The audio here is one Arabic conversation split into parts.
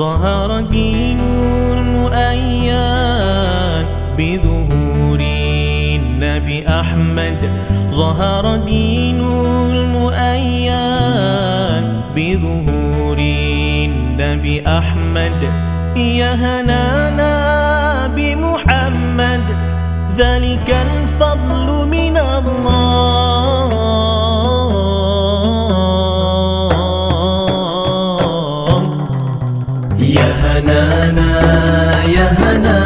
ظهر دين المؤيد بظهور النبي أحمد. ظهر دين المؤيد بظهور النبي أحمد. يا هنانا بمحمد. ذلك Nana.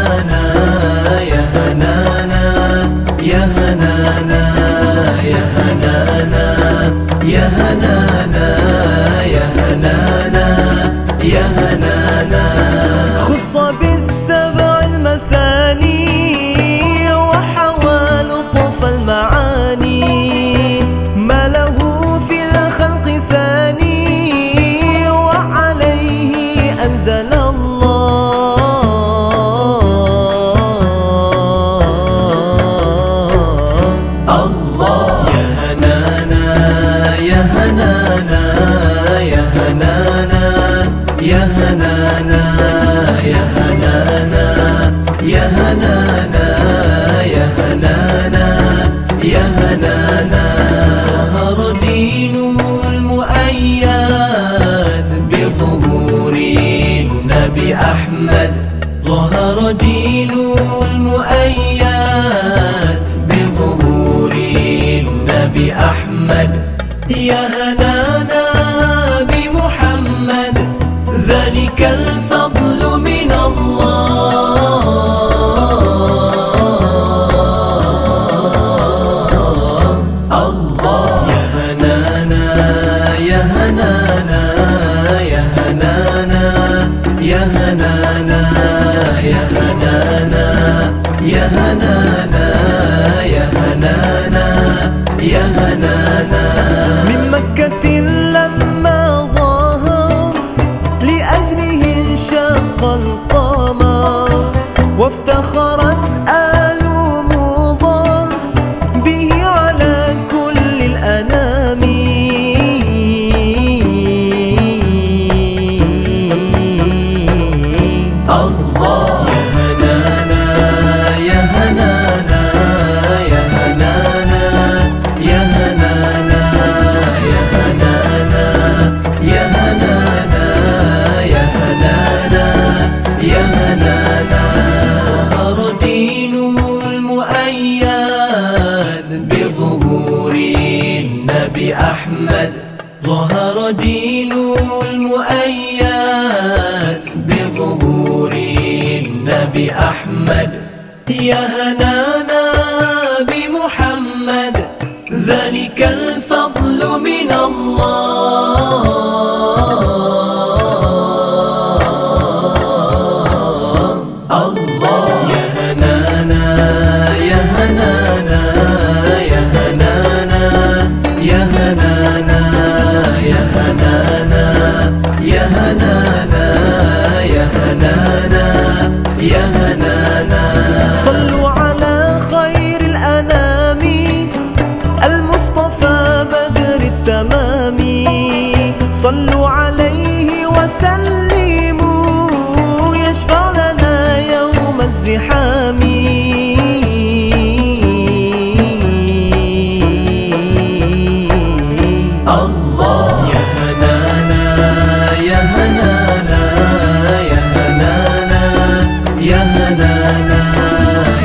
ظهر دين المؤيد بظهور النبي أحمد. يا يا هنانا يا هنانا النبي أحمد ظهر دين المؤيد بظهور النبي أحمد. يا هنانا بمحمد ذلك الفضل من الله. هنانا صلوا على خير الأنام. المصطفى بدر التمام. صلوا عليه وسلموا. يشفع لنا يوم الزحام. الله. حنانا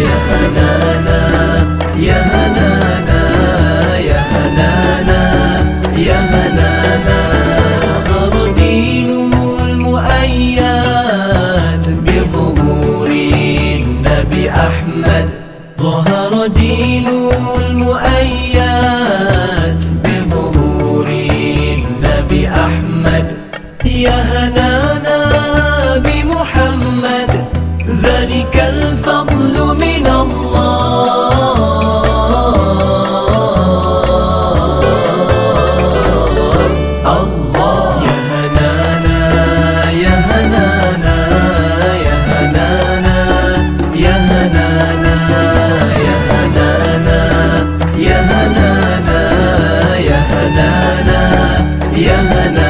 يا حنانا الفضل من الله. الله. يا هنانا يا هنانا يا هنانا يا هنانا يا هنانا يا هنانا يا هنانا يا هنانا.